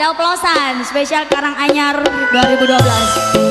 Ada oplosan spesial Karanganyar 2012.